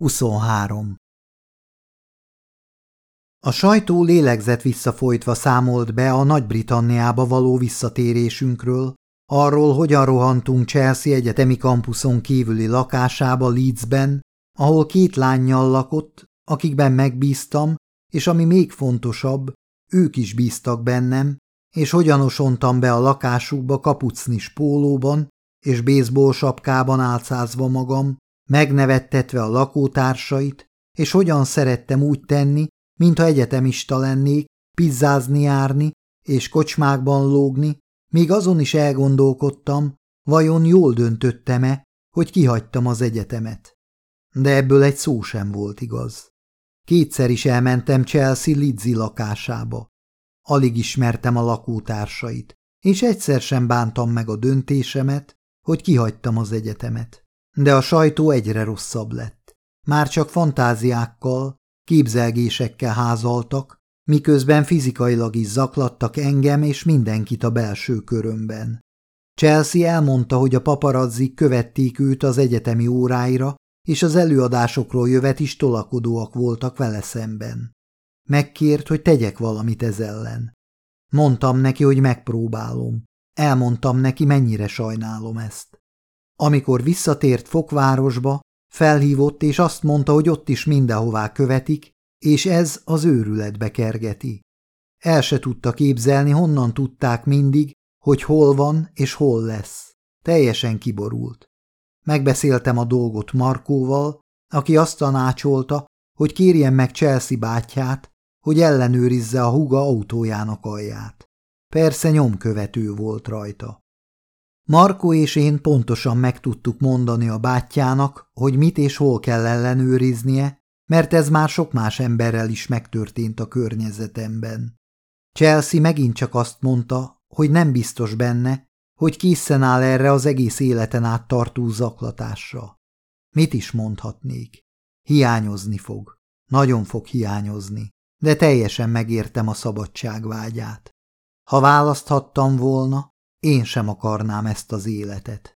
23. A sajtó lélegzett visszafolytva számolt be a Nagy-Britanniába való visszatérésünkről, arról, hogyan rohantunk Chelsea egyetemi kampuszon kívüli lakásába Leedsben, ahol két lányjal lakott, akikben megbíztam, és ami még fontosabb, ők is bíztak bennem, és hogyan osontam be a lakásukba kapucnis pólóban és baseball sapkában álcázva magam, megnevettetve a lakótársait, és hogyan szerettem úgy tenni, mintha egyetemista lennék, pizzázni járni és kocsmákban lógni, még azon is elgondolkodtam, vajon jól döntöttem-e, hogy kihagytam az egyetemet. De ebből egy szó sem volt igaz. Kétszer is elmentem Chelsea Lidzi lakásába. Alig ismertem a lakótársait, és egyszer sem bántam meg a döntésemet, hogy kihagytam az egyetemet. De a sajtó egyre rosszabb lett. Már csak fantáziákkal, képzelgésekkel házaltak, miközben fizikailag is zaklattak engem és mindenkit a belső körömben. Chelsea elmondta, hogy a paparazzik követték őt az egyetemi óráira, és az előadásokról jövet is tolakodóak voltak vele szemben. Megkért, hogy tegyek valamit ez ellen. Mondtam neki, hogy megpróbálom. Elmondtam neki, mennyire sajnálom ezt. Amikor visszatért Fokvárosba, felhívott és azt mondta, hogy ott is mindenhová követik, és ez az őrületbe kergeti. El se tudta képzelni, honnan tudták mindig, hogy hol van és hol lesz. Teljesen kiborult. Megbeszéltem a dolgot Markóval, aki azt tanácsolta, hogy kérjen meg Chelsea bátyját, hogy ellenőrizze a huga autójának alját. Persze nyomkövető volt rajta. Marko és én pontosan meg tudtuk mondani a bátyjának, hogy mit és hol kell ellenőriznie, mert ez már sok más emberrel is megtörtént a környezetemben. Chelsea megint csak azt mondta, hogy nem biztos benne, hogy készen áll erre az egész életen át tartó zaklatásra. Mit is mondhatnék? Hiányozni fog. Nagyon fog hiányozni, de teljesen megértem a szabadság vágyát. Ha választhattam volna, én sem akarnám ezt az életet.